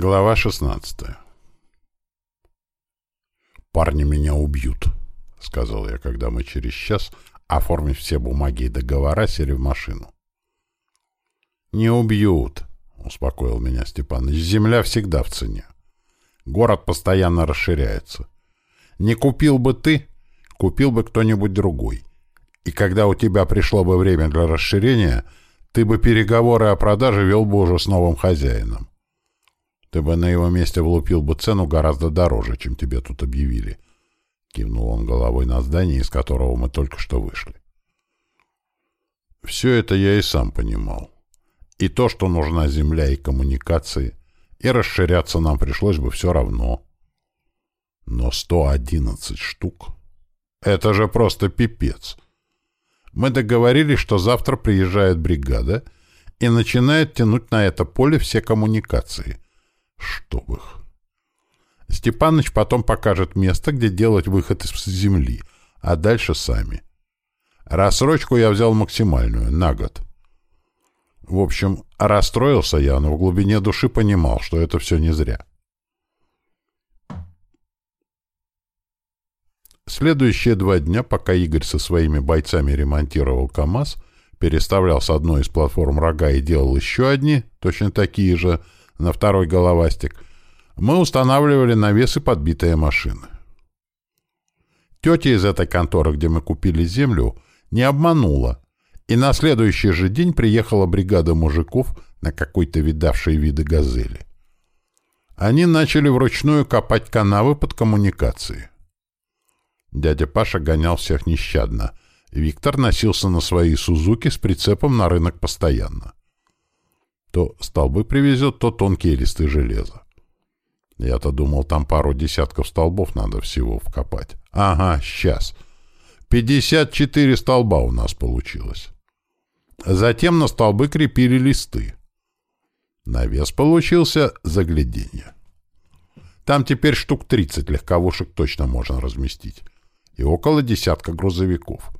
Глава 16 «Парни меня убьют», — сказал я, когда мы через час, оформив все бумаги и договора, сели в машину. «Не убьют», — успокоил меня Степаныч. «Земля всегда в цене. Город постоянно расширяется. Не купил бы ты, купил бы кто-нибудь другой. И когда у тебя пришло бы время для расширения, ты бы переговоры о продаже вел бы уже с новым хозяином. Ты бы на его месте влупил бы цену гораздо дороже, чем тебе тут объявили. Кивнул он головой на здание, из которого мы только что вышли. Все это я и сам понимал. И то, что нужна земля и коммуникации, и расширяться нам пришлось бы все равно. Но 111 штук — это же просто пипец. Мы договорились, что завтра приезжает бригада и начинает тянуть на это поле все коммуникации — Чтоб их. Степаныч потом покажет место, где делать выход из земли, а дальше сами. Рассрочку я взял максимальную, на год. В общем, расстроился я, но в глубине души понимал, что это все не зря. Следующие два дня, пока Игорь со своими бойцами ремонтировал КАМАЗ, переставлял с одной из платформ рога и делал еще одни, точно такие же, на второй головастик, мы устанавливали навесы подбитые машины. Тетя из этой конторы, где мы купили землю, не обманула, и на следующий же день приехала бригада мужиков на какой-то видавшие виды газели. Они начали вручную копать канавы под коммуникации. Дядя Паша гонял всех нещадно. Виктор носился на своей «Сузуке» с прицепом на рынок постоянно. То столбы привезет, то тонкие листы железа. Я-то думал, там пару десятков столбов надо всего вкопать. Ага, сейчас. 54 столба у нас получилось. Затем на столбы крепили листы. Навес получился загляденье. Там теперь штук 30 легковушек точно можно разместить. И около десятка грузовиков.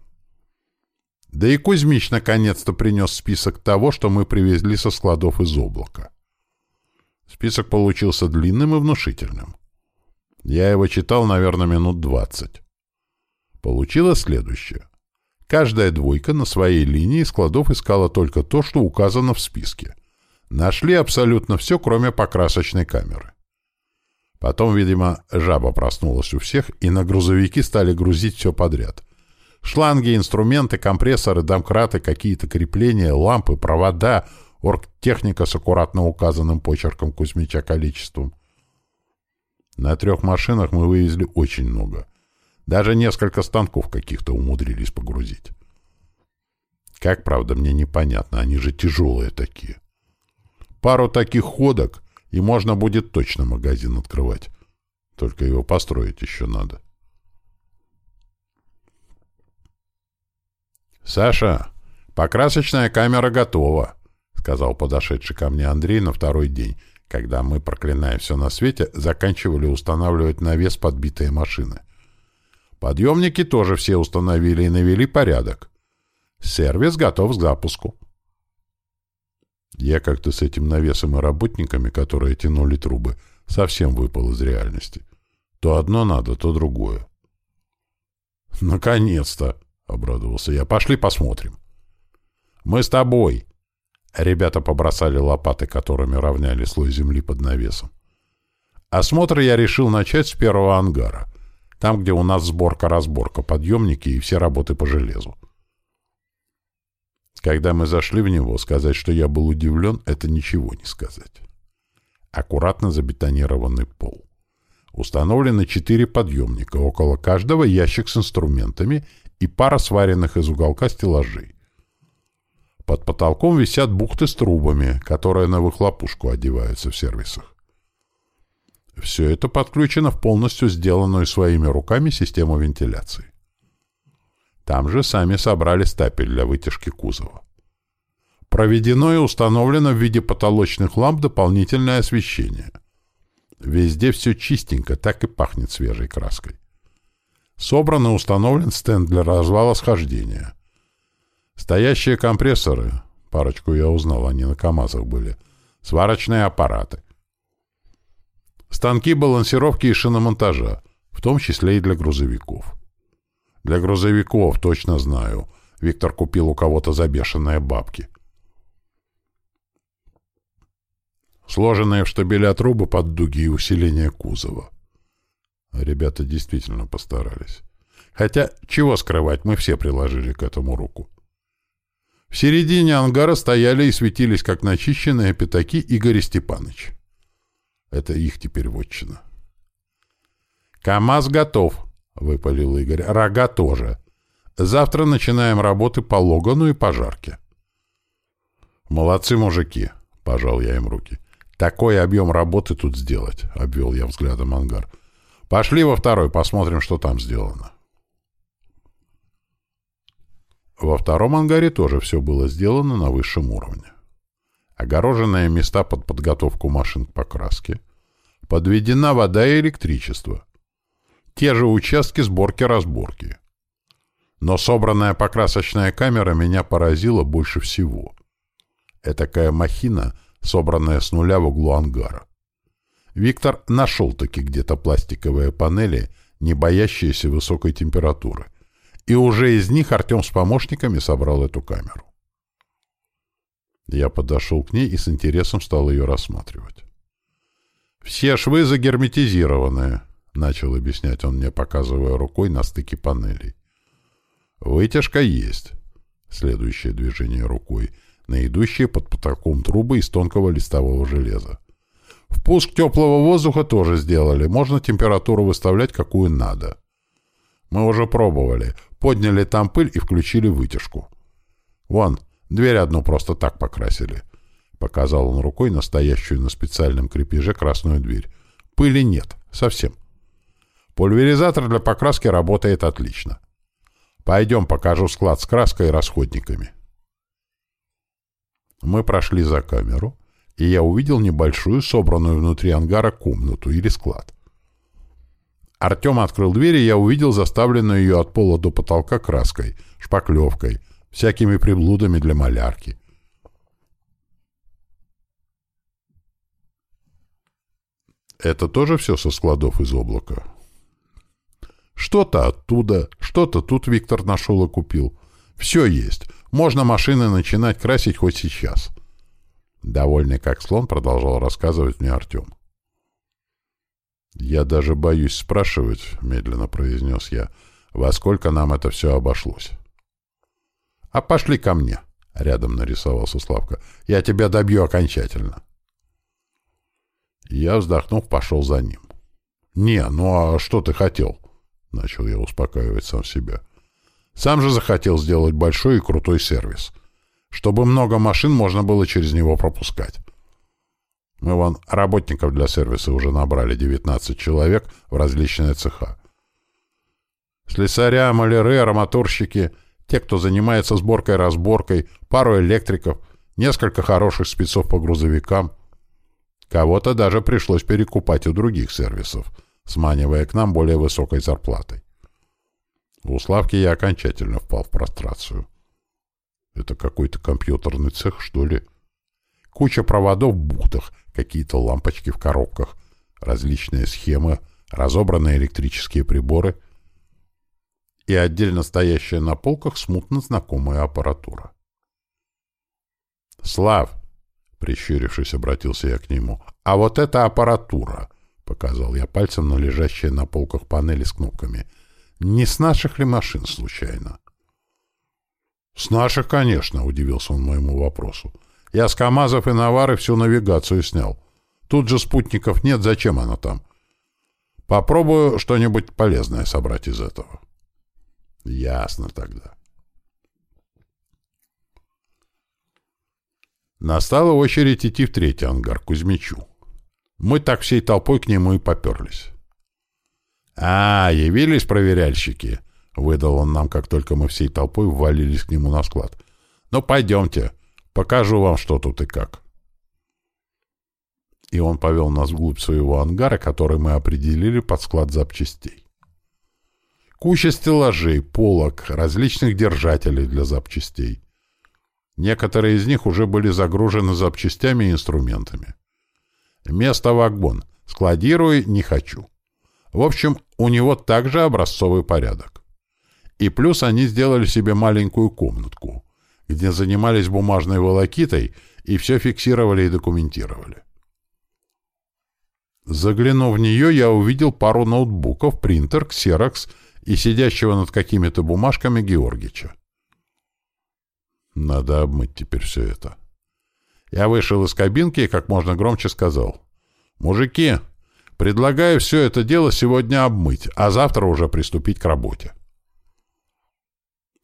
Да и Кузьмич наконец-то принес список того, что мы привезли со складов из облака. Список получился длинным и внушительным. Я его читал, наверное, минут двадцать. Получилось следующее. Каждая двойка на своей линии складов искала только то, что указано в списке. Нашли абсолютно все, кроме покрасочной камеры. Потом, видимо, жаба проснулась у всех, и на грузовики стали грузить все подряд. Шланги, инструменты, компрессоры, домкраты, какие-то крепления, лампы, провода, оргтехника с аккуратно указанным почерком Кузьмича количеством. На трех машинах мы вывезли очень много. Даже несколько станков каких-то умудрились погрузить. Как, правда, мне непонятно, они же тяжелые такие. Пару таких ходок, и можно будет точно магазин открывать. Только его построить еще надо. «Саша, покрасочная камера готова», — сказал подошедший ко мне Андрей на второй день, когда мы, проклиная все на свете, заканчивали устанавливать навес подбитые машины. Подъемники тоже все установили и навели порядок. Сервис готов к запуску. Я как-то с этим навесом и работниками, которые тянули трубы, совсем выпал из реальности. То одно надо, то другое. «Наконец-то!» — обрадовался я. «Пошли посмотрим». «Мы с тобой!» Ребята побросали лопаты, которыми равняли слой земли под навесом. Осмотр я решил начать с первого ангара, там, где у нас сборка-разборка, подъемники и все работы по железу. Когда мы зашли в него, сказать, что я был удивлен, это ничего не сказать. Аккуратно забетонированный пол. Установлены четыре подъемника, около каждого ящик с инструментами и пара сваренных из уголка стеллажей. Под потолком висят бухты с трубами, которые на выхлопушку одеваются в сервисах. Все это подключено в полностью сделанную своими руками систему вентиляции. Там же сами собрали стапель для вытяжки кузова. Проведено и установлено в виде потолочных ламп дополнительное освещение. Везде все чистенько, так и пахнет свежей краской. Собран и установлен стенд для развала схождения. Стоящие компрессоры, парочку я узнал, они на КАМАЗах были, сварочные аппараты. станки балансировки и шиномонтажа, в том числе и для грузовиков. Для грузовиков, точно знаю. Виктор купил у кого-то за бешеные бабки. Сложенные в штабеля трубы под дуги и усиление кузова. Ребята действительно постарались. Хотя, чего скрывать, мы все приложили к этому руку. В середине ангара стояли и светились, как начищенные пятаки, Игорь Степаныч. Это их теперь вотчина. «КамАЗ готов», — выпалил Игорь. «Рога тоже. Завтра начинаем работы по Логану и пожарке». «Молодцы, мужики», — пожал я им руки. «Такой объем работы тут сделать», — обвел я взглядом ангар. «Пошли во второй, посмотрим, что там сделано». Во втором ангаре тоже все было сделано на высшем уровне. Огороженные места под подготовку машин к покраске, подведена вода и электричество. Те же участки сборки-разборки. Но собранная покрасочная камера меня поразила больше всего. Этакая махина, собранная с нуля в углу ангара. Виктор нашел-таки где-то пластиковые панели, не боящиеся высокой температуры — и уже из них Артем с помощниками собрал эту камеру. Я подошел к ней и с интересом стал ее рассматривать. «Все швы загерметизированные», — начал объяснять он мне, показывая рукой на стыке панелей. «Вытяжка есть». Следующее движение рукой, на идущие под потолком трубы из тонкого листового железа. Впуск теплого воздуха тоже сделали, можно температуру выставлять какую надо. Мы уже пробовали. Подняли там пыль и включили вытяжку. Вон, дверь одну просто так покрасили. Показал он рукой настоящую на специальном крепеже красную дверь. Пыли нет. Совсем. Пульверизатор для покраски работает отлично. Пойдем покажу склад с краской и расходниками. Мы прошли за камеру, и я увидел небольшую, собранную внутри ангара комнату или склад. Артем открыл дверь, и я увидел заставленную ее от пола до потолка краской, шпаклевкой, всякими приблудами для малярки. Это тоже все со складов из облака? Что-то оттуда, что-то тут Виктор нашел и купил. Все есть. Можно машины начинать красить хоть сейчас. Довольный как слон, продолжал рассказывать мне Артем. «Я даже боюсь спрашивать», — медленно произнес я, — «во сколько нам это все обошлось?» «А пошли ко мне», — рядом нарисовался Славка. «Я тебя добью окончательно». Я, вздохнув, пошел за ним. «Не, ну а что ты хотел?» — начал я успокаивать сам себя. «Сам же захотел сделать большой и крутой сервис, чтобы много машин можно было через него пропускать. Мы вон работников для сервиса уже набрали 19 человек в различные цеха. Слесаря, маляры, арматурщики, те, кто занимается сборкой-разборкой, пару электриков, несколько хороших спецов по грузовикам. Кого-то даже пришлось перекупать у других сервисов, сманивая к нам более высокой зарплатой. У Славки я окончательно впал в прострацию. Это какой-то компьютерный цех, что ли? Куча проводов в бухтах, какие-то лампочки в коробках, различные схемы, разобранные электрические приборы и отдельно стоящая на полках смутно знакомая аппаратура. «Слав!» — прищурившись, обратился я к нему. «А вот эта аппаратура!» — показал я пальцем на лежащие на полках панели с кнопками. «Не с наших ли машин, случайно?» «С наших, конечно», — удивился он моему вопросу. Я с КАМАЗов и Навары всю навигацию снял. Тут же спутников нет, зачем она там? Попробую что-нибудь полезное собрать из этого. Ясно тогда. Настала очередь идти в третий ангар, к Кузьмичу. Мы так всей толпой к нему и поперлись. «А, явились проверяльщики», — выдал он нам, как только мы всей толпой ввалились к нему на склад. «Ну, пойдемте. Покажу вам, что тут и как. И он повел нас вглубь своего ангара, который мы определили под склад запчастей. Куча стеллажей, полок, различных держателей для запчастей. Некоторые из них уже были загружены запчастями и инструментами. Место вагон, Складируй не хочу. В общем, у него также образцовый порядок. И плюс они сделали себе маленькую комнатку, где занимались бумажной волокитой и все фиксировали и документировали. Заглянув в нее, я увидел пару ноутбуков, принтер, ксерокс и сидящего над какими-то бумажками Георгича. Надо обмыть теперь все это. Я вышел из кабинки и как можно громче сказал. «Мужики, предлагаю все это дело сегодня обмыть, а завтра уже приступить к работе».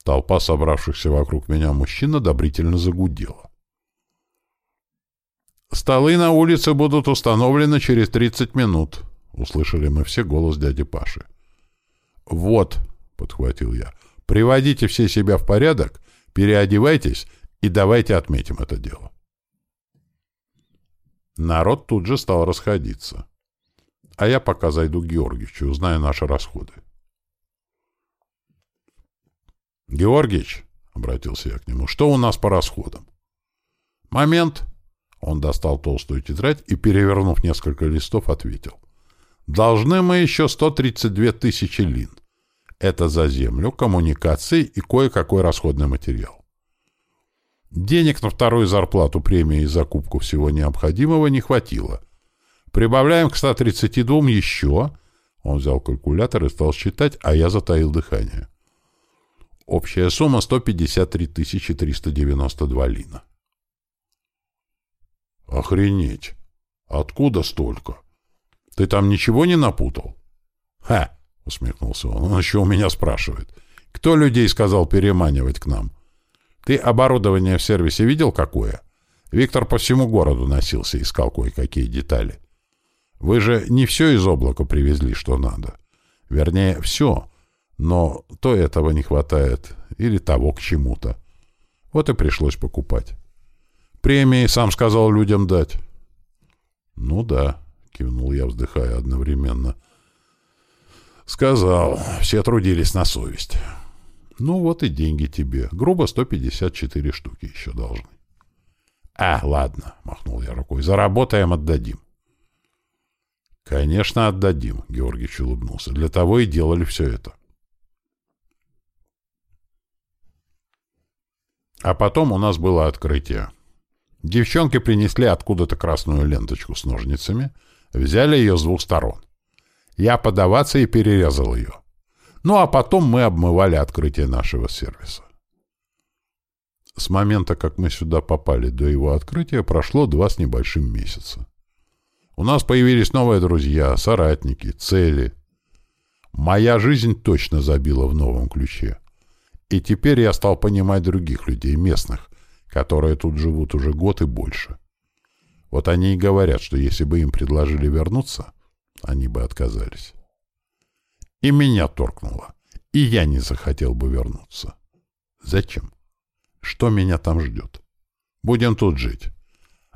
Толпа собравшихся вокруг меня мужчин одобрительно загудела. «Столы на улице будут установлены через 30 минут», — услышали мы все голос дяди Паши. «Вот», — подхватил я, — «приводите все себя в порядок, переодевайтесь и давайте отметим это дело». Народ тут же стал расходиться. А я пока зайду к Георгичу, узнаю наши расходы. «Георгич», — обратился я к нему, — «что у нас по расходам?» «Момент». Он достал толстую тетрадь и, перевернув несколько листов, ответил. «Должны мы еще 132 тысячи лин. Это за землю, коммуникации и кое-какой расходный материал. Денег на вторую зарплату, премии и закупку всего необходимого не хватило. Прибавляем к 132 еще...» Он взял калькулятор и стал считать, а я затаил дыхание. Общая сумма 153 392 лина. Охренеть! Откуда столько? Ты там ничего не напутал? Ха! Усмехнулся он. Он еще у меня спрашивает. Кто людей сказал переманивать к нам? Ты оборудование в сервисе видел какое? Виктор по всему городу носился, искал кое-какие детали. Вы же не все из облака привезли, что надо. Вернее, все. Но то этого не хватает, или того к чему-то. Вот и пришлось покупать. Премии, сам сказал, людям дать. Ну да, кивнул я, вздыхая одновременно. Сказал, все трудились на совесть. Ну вот и деньги тебе. Грубо 154 штуки еще должны. А, ладно, махнул я рукой. Заработаем, отдадим. Конечно, отдадим, Георгиевич улыбнулся. Для того и делали все это. А потом у нас было открытие. Девчонки принесли откуда-то красную ленточку с ножницами, взяли ее с двух сторон. Я подаваться и перерезал ее. Ну а потом мы обмывали открытие нашего сервиса. С момента, как мы сюда попали до его открытия, прошло два с небольшим месяца. У нас появились новые друзья, соратники, цели. Моя жизнь точно забила в новом ключе. И теперь я стал понимать других людей, местных, которые тут живут уже год и больше. Вот они и говорят, что если бы им предложили вернуться, они бы отказались. И меня торкнуло. И я не захотел бы вернуться. Зачем? Что меня там ждет? Будем тут жить.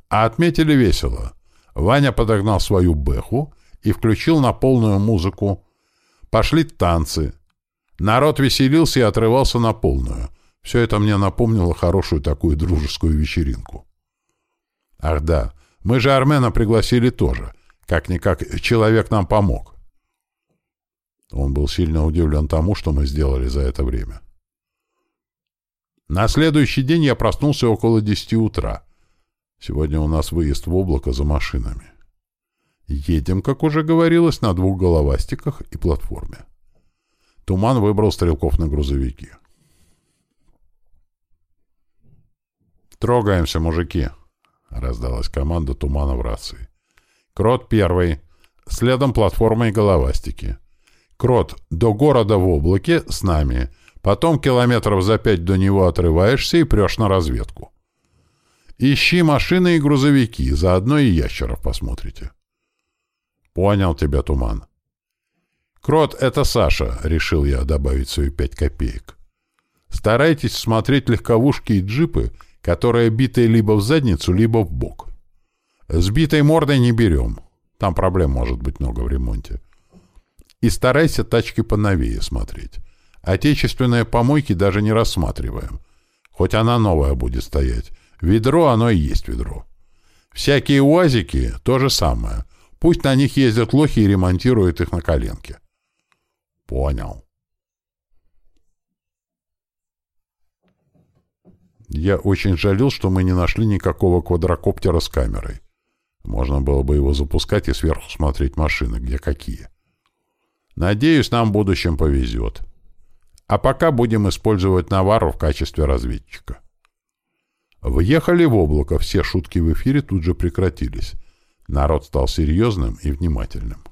А отметили весело. Ваня подогнал свою бэху и включил на полную музыку. Пошли танцы, Народ веселился и отрывался на полную. Все это мне напомнило хорошую такую дружескую вечеринку. Ах да, мы же Армена пригласили тоже. Как-никак человек нам помог. Он был сильно удивлен тому, что мы сделали за это время. На следующий день я проснулся около десяти утра. Сегодня у нас выезд в облако за машинами. Едем, как уже говорилось, на двух головастиках и платформе. Туман выбрал стрелков на грузовики. «Трогаемся, мужики!» — раздалась команда Тумана в рации. «Крот первый. Следом платформа и головастики. Крот, до города в облаке с нами. Потом километров за пять до него отрываешься и прешь на разведку. Ищи машины и грузовики, заодно и ящеров посмотрите». «Понял тебя, Туман. «Крот — это Саша», — решил я добавить свои пять копеек. «Старайтесь смотреть легковушки и джипы, которые битые либо в задницу, либо в бок. С битой мордой не берем. Там проблем может быть много в ремонте. И старайся тачки поновее смотреть. Отечественные помойки даже не рассматриваем. Хоть она новая будет стоять. Ведро, оно и есть ведро. Всякие УАЗики — то же самое. Пусть на них ездят лохи и ремонтируют их на коленке. Понял. Я очень жалел, что мы не нашли никакого квадрокоптера с камерой. Можно было бы его запускать и сверху смотреть машины, где какие. Надеюсь, нам в будущем повезет. А пока будем использовать Навару в качестве разведчика. Въехали в облако, все шутки в эфире тут же прекратились. Народ стал серьезным и внимательным.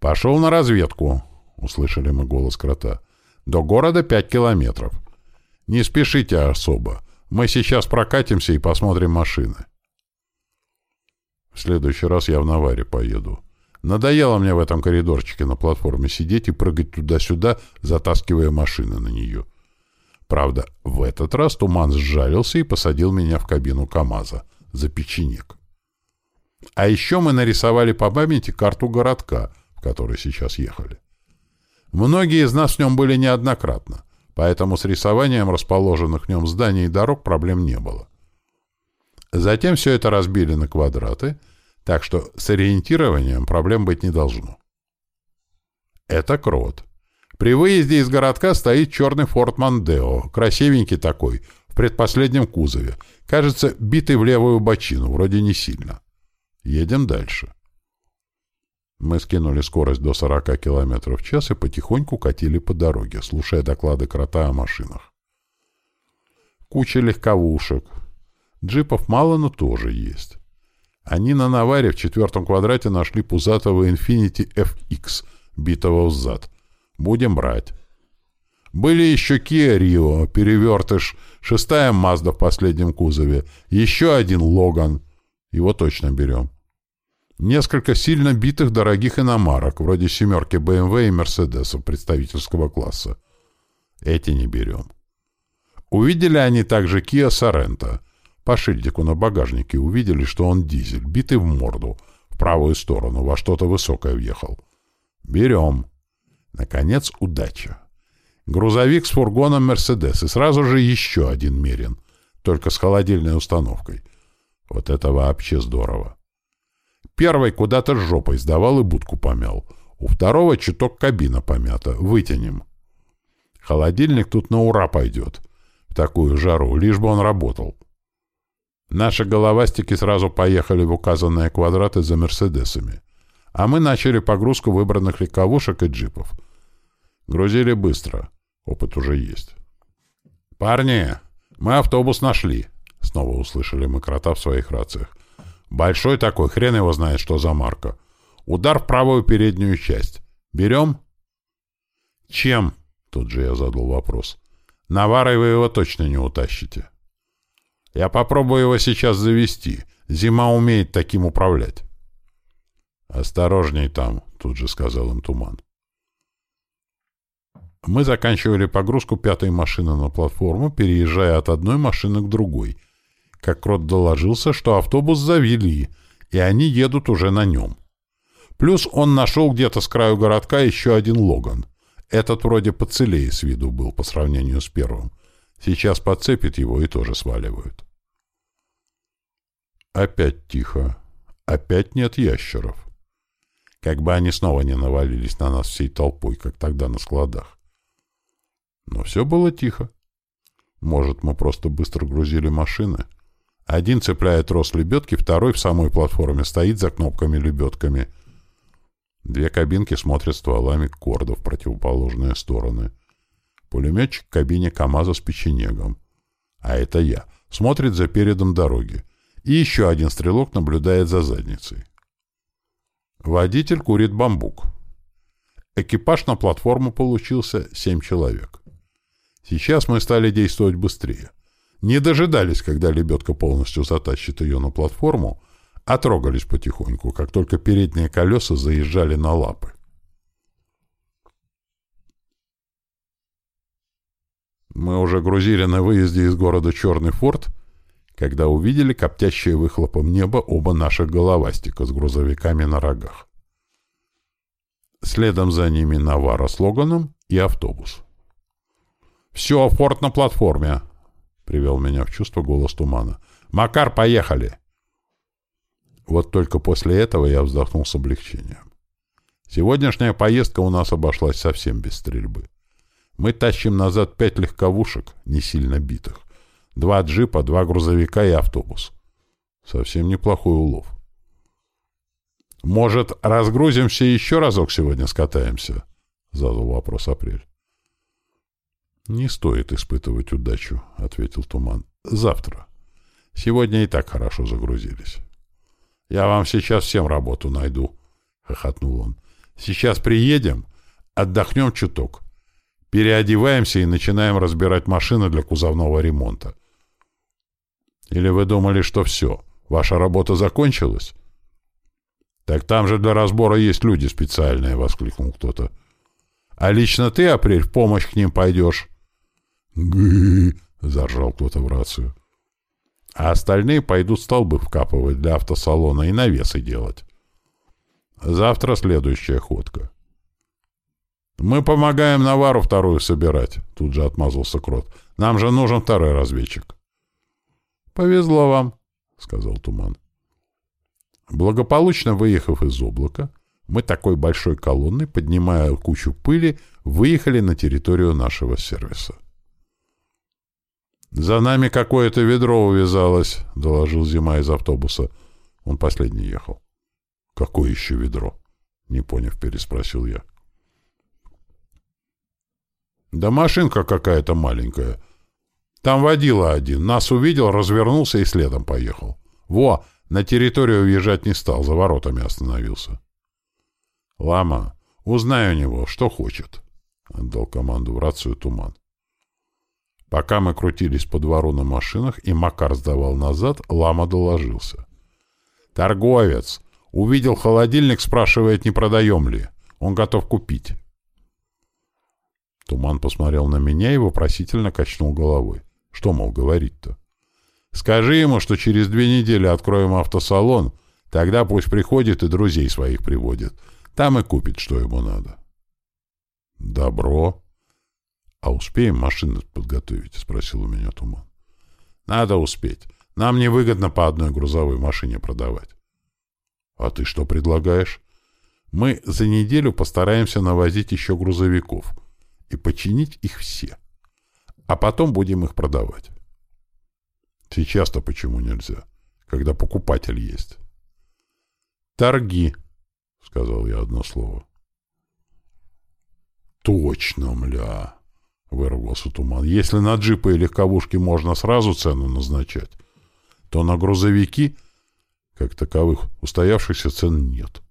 «Пошел на разведку», — услышали мы голос крота. «До города пять километров. Не спешите особо. Мы сейчас прокатимся и посмотрим машины». В следующий раз я в Наваре поеду. Надоело мне в этом коридорчике на платформе сидеть и прыгать туда-сюда, затаскивая машины на нее. Правда, в этот раз туман сжалился и посадил меня в кабину КамАЗа за печенек. А еще мы нарисовали по памяти карту городка, в который сейчас ехали. Многие из нас в нем были неоднократно, поэтому с рисованием расположенных в нем зданий и дорог проблем не было. Затем все это разбили на квадраты — так что с ориентированием проблем быть не должно. Это крот. При выезде из городка стоит черный форт Мандео, красивенький такой, в предпоследнем кузове. Кажется, битый в левую бочину, вроде не сильно. Едем дальше. Мы скинули скорость до 40 км в час и потихоньку катили по дороге, слушая доклады крота о машинах. Куча легковушек. Джипов мало, но тоже есть. Они на наваре в четвертом квадрате нашли пузатого Infiniti FX, битого взад. Будем брать. Были еще Kia Rio, перевертыш, шестая Mazda в последнем кузове, еще один Логан. Его точно берем. Несколько сильно битых дорогих иномарок, вроде семерки BMW и Mercedes представительского класса. Эти не берем. Увидели они также Kia Sorento — по шильдику на багажнике увидели, что он дизель, битый в морду, в правую сторону, во что-то высокое въехал. Берем. Наконец, удача. Грузовик с фургоном «Мерседес» и сразу же еще один «Мерин», только с холодильной установкой. Вот это вообще здорово. Первый куда-то жопой сдавал и будку помял. У второго чуток кабина помята. Вытянем. Холодильник тут на ура пойдет. В такую жару, лишь бы он работал. Наши головастики сразу поехали в указанные квадраты за «Мерседесами», а мы начали погрузку выбранных легковушек и джипов. Грузили быстро. Опыт уже есть. «Парни, мы автобус нашли», — снова услышали мы крота в своих рациях. «Большой такой, хрен его знает, что за марка. Удар в правую переднюю часть. Берем?» «Чем?» — тут же я задал вопрос. «Наварой вы его точно не утащите». Я попробую его сейчас завести. Зима умеет таким управлять. «Осторожней там», — тут же сказал им Туман. Мы заканчивали погрузку пятой машины на платформу, переезжая от одной машины к другой. Как Крот доложился, что автобус завели, и они едут уже на нем. Плюс он нашел где-то с краю городка еще один Логан. Этот вроде поцелее с виду был по сравнению с первым. Сейчас подцепит его и тоже сваливают. Опять тихо. Опять нет ящеров. Как бы они снова не навалились на нас всей толпой, как тогда на складах. Но все было тихо. Может, мы просто быстро грузили машины? Один цепляет трос лебедки, второй в самой платформе стоит за кнопками-лебедками. Две кабинки смотрят стволами корда в противоположные стороны. Пулеметчик в кабине КамАЗа с печенегом. А это я. Смотрит за передом дороги и еще один стрелок наблюдает за задницей. Водитель курит бамбук. Экипаж на платформу получился семь человек. Сейчас мы стали действовать быстрее. Не дожидались, когда лебедка полностью затащит ее на платформу, а трогались потихоньку, как только передние колеса заезжали на лапы. Мы уже грузили на выезде из города Черный форт когда увидели коптящее выхлопом небо оба наших головастика с грузовиками на рогах. Следом за ними Навара с Логаном и автобус. «Все, форт на платформе!» — привел меня в чувство голос тумана. «Макар, поехали!» Вот только после этого я вздохнул с облегчением. Сегодняшняя поездка у нас обошлась совсем без стрельбы. Мы тащим назад пять легковушек, не сильно битых. Два джипа, два грузовика и автобус. Совсем неплохой улов. «Может, разгрузимся и еще разок сегодня скатаемся?» — задал вопрос Апрель. «Не стоит испытывать удачу», — ответил Туман. «Завтра. Сегодня и так хорошо загрузились». «Я вам сейчас всем работу найду», — хохотнул он. «Сейчас приедем, отдохнем чуток, переодеваемся и начинаем разбирать машины для кузовного ремонта». «Или вы думали, что все, ваша работа закончилась?» «Так там же для разбора есть люди специальные», — воскликнул кто-то. «А лично ты, Апрель, в помощь к ним пойдешь?» «Гы!» — заржал кто-то в рацию а остальные пойдут столбы вкапывать для автосалона и навесы делать. Завтра следующая ходка. «Мы помогаем Навару вторую собирать», — тут же отмазался Крот. «Нам же нужен второй разведчик». «Повезло вам», — сказал Туман. Благополучно выехав из облака, мы такой большой колонной, поднимая кучу пыли, выехали на территорию нашего сервиса. «За нами какое-то ведро увязалось», — доложил Зима из автобуса. Он последний ехал. «Какое еще ведро?» — не поняв, переспросил я. «Да машинка какая-то маленькая. Там водила один. Нас увидел, развернулся и следом поехал. Во, на территорию въезжать не стал, за воротами остановился». «Лама, узнай у него, что хочет», — отдал команду в рацию Туман. Пока мы крутились по двору на машинах, и Макар сдавал назад, Лама доложился. «Торговец! Увидел холодильник, спрашивает, не продаем ли. Он готов купить». Туман посмотрел на меня и вопросительно качнул головой. Что, мол, говорить-то? «Скажи ему, что через две недели откроем автосалон, тогда пусть приходит и друзей своих приводит. Там и купит, что ему надо». «Добро», «А успеем машины подготовить?» — спросил у меня Туман. «Надо успеть. Нам невыгодно по одной грузовой машине продавать». «А ты что предлагаешь?» «Мы за неделю постараемся навозить еще грузовиков и починить их все. А потом будем их продавать». «Сейчас-то почему нельзя, когда покупатель есть?» «Торги», — сказал я одно слово. «Точно, мля!» — вырвался туман. «Если на джипы и легковушки можно сразу цену назначать, то на грузовики, как таковых, устоявшихся цен нет.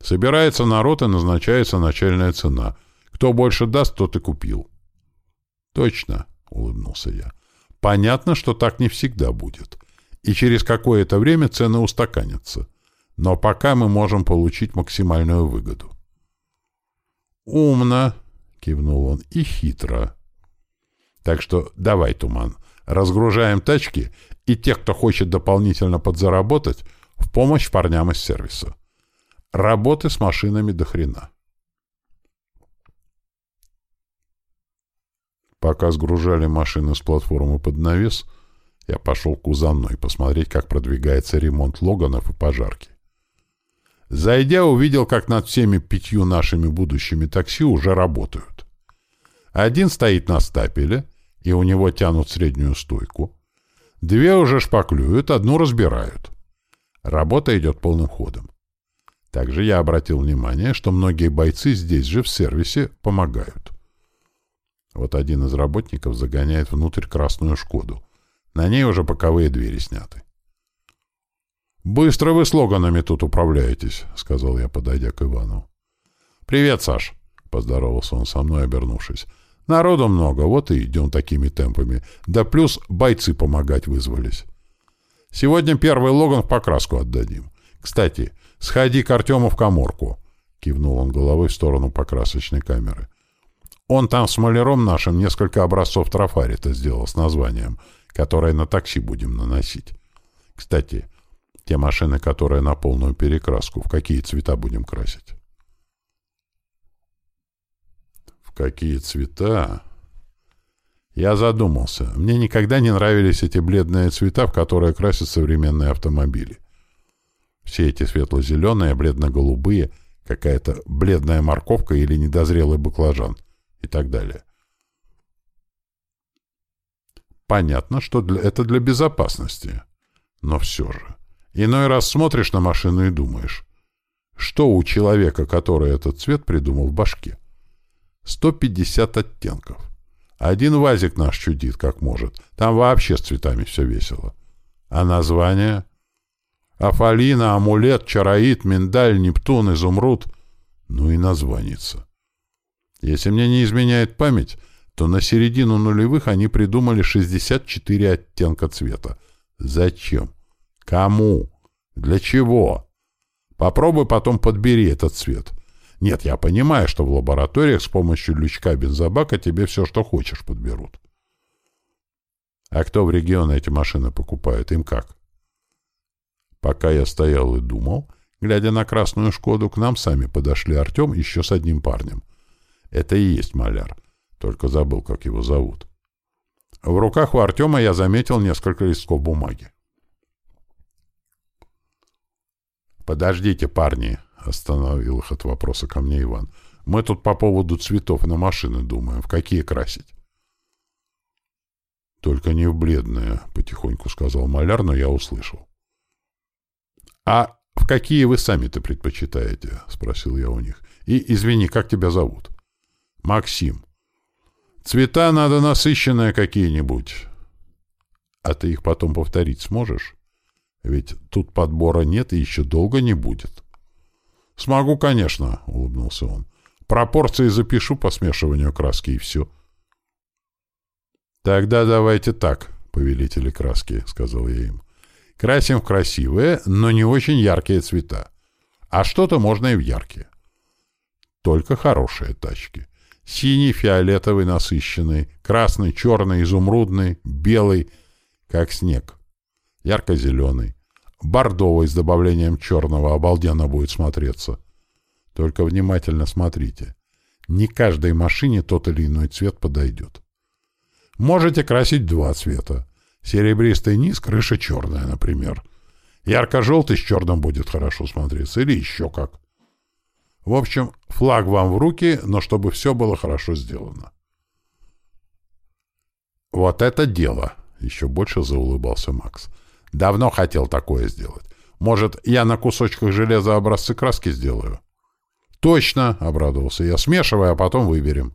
Собирается народ и назначается начальная цена. Кто больше даст, тот и купил». «Точно», — улыбнулся я. «Понятно, что так не всегда будет. И через какое-то время цены устаканятся. Но пока мы можем получить максимальную выгоду». «Умно», кивнул он, и хитро. Так что давай, Туман, разгружаем тачки, и тех, кто хочет дополнительно подзаработать, в помощь парням из сервиса. Работы с машинами до хрена. Пока сгружали машины с платформы под навес, я пошел к Узанной посмотреть, как продвигается ремонт Логанов и пожарки. Зайдя, увидел, как над всеми пятью нашими будущими такси уже работают. Один стоит на стапеле, и у него тянут среднюю стойку. Две уже шпаклюют, одну разбирают. Работа идет полным ходом. Также я обратил внимание, что многие бойцы здесь же в сервисе помогают. Вот один из работников загоняет внутрь красную «Шкоду». На ней уже боковые двери сняты. «Быстро вы слоганами тут управляетесь», — сказал я, подойдя к Ивану. «Привет, Саш», — поздоровался он со мной, обернувшись. «Народу много, вот и идем такими темпами. Да плюс бойцы помогать вызвались. Сегодня первый логан в покраску отдадим. Кстати, сходи к Артему в коморку», — кивнул он головой в сторону покрасочной камеры. «Он там с маляром нашим несколько образцов трафарита сделал с названием, которое на такси будем наносить. Кстати, те машины, которые на полную перекраску, в какие цвета будем красить? В какие цвета? Я задумался. Мне никогда не нравились эти бледные цвета, в которые красят современные автомобили. Все эти светло-зеленые, бледно-голубые, какая-то бледная морковка или недозрелый баклажан и так далее. Понятно, что для, это для безопасности. Но все же. Иной раз смотришь на машину и думаешь, что у человека, который этот цвет придумал в башке? 150 оттенков. Один вазик наш чудит, как может. Там вообще с цветами все весело. А название? Афалина, амулет, чароид, миндаль, нептун, изумруд. Ну и названица. Если мне не изменяет память, то на середину нулевых они придумали 64 оттенка цвета. Зачем? Кому? Для чего? Попробуй потом подбери этот цвет. Нет, я понимаю, что в лабораториях с помощью лючка бензобака тебе все, что хочешь, подберут. А кто в регионе эти машины покупает? Им как? Пока я стоял и думал, глядя на красную «Шкоду», к нам сами подошли Артем еще с одним парнем. Это и есть маляр. Только забыл, как его зовут. В руках у Артема я заметил несколько листков бумаги. «Подождите, парни!» — остановил их от вопроса ко мне Иван. «Мы тут по поводу цветов на машины думаем. В какие красить?» «Только не в бледные», — потихоньку сказал маляр, но я услышал. «А в какие вы сами-то предпочитаете?» — спросил я у них. «И, извини, как тебя зовут?» «Максим». «Цвета надо насыщенные какие-нибудь». «А ты их потом повторить сможешь?» Ведь тут подбора нет и еще долго не будет. — Смогу, конечно, — улыбнулся он. — Пропорции запишу по смешиванию краски и все. — Тогда давайте так, повелители краски, — сказал я им. — Красим в красивые, но не очень яркие цвета. А что-то можно и в яркие. Только хорошие тачки. Синий, фиолетовый, насыщенный, красный, черный, изумрудный, белый, как снег. — ярко-зеленый. Бордовый с добавлением черного обалденно будет смотреться. Только внимательно смотрите. Не каждой машине тот или иной цвет подойдет. Можете красить два цвета. Серебристый низ, крыша черная, например. Ярко-желтый с черным будет хорошо смотреться. Или еще как. В общем, флаг вам в руки, но чтобы все было хорошо сделано. «Вот это дело!» — еще больше заулыбался Макс. Давно хотел такое сделать. Может, я на кусочках железа образцы краски сделаю? Точно, обрадовался я. Смешивай, а потом выберем.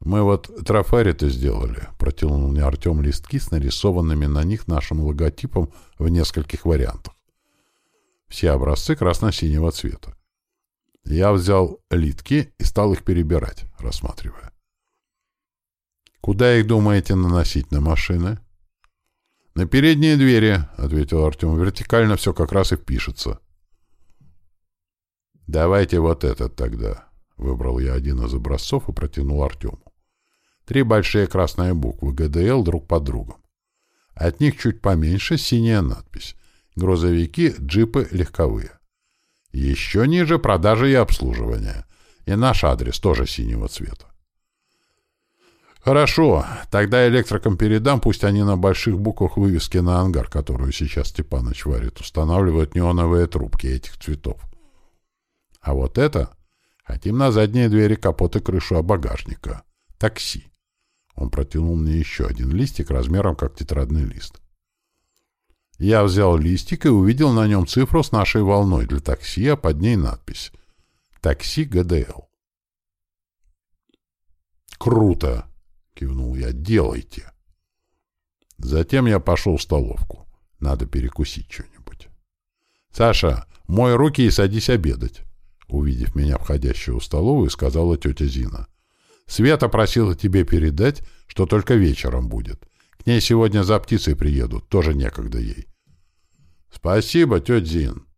Мы вот трафареты сделали, протянул мне Артем листки с нарисованными на них нашим логотипом в нескольких вариантах. Все образцы красно-синего цвета. Я взял литки и стал их перебирать, рассматривая. «Куда их думаете наносить на машины?» «На передние двери», — ответил Артем. «Вертикально все как раз и впишется». «Давайте вот этот тогда», — выбрал я один из образцов и протянул Артему. Три большие красные буквы ГДЛ друг под другом. От них чуть поменьше синяя надпись. Грузовики, джипы, легковые. Еще ниже продажи и обслуживание. И наш адрес тоже синего цвета. «Хорошо, тогда электрикам передам, пусть они на больших буквах вывески на ангар, которую сейчас Степаныч варит, устанавливают неоновые трубки этих цветов. А вот это хотим на задние двери капоты крышу багажника. Такси». Он протянул мне еще один листик размером как тетрадный лист. Я взял листик и увидел на нем цифру с нашей волной для такси, а под ней надпись «Такси ГДЛ». «Круто!» Кивнул я. «Делайте». Затем я пошел в столовку. Надо перекусить что-нибудь. «Саша, мой руки и садись обедать», — увидев меня входящего в столовую, сказала тетя Зина. «Света просила тебе передать, что только вечером будет. К ней сегодня за птицей приедут, тоже некогда ей». «Спасибо, тетя Зин»,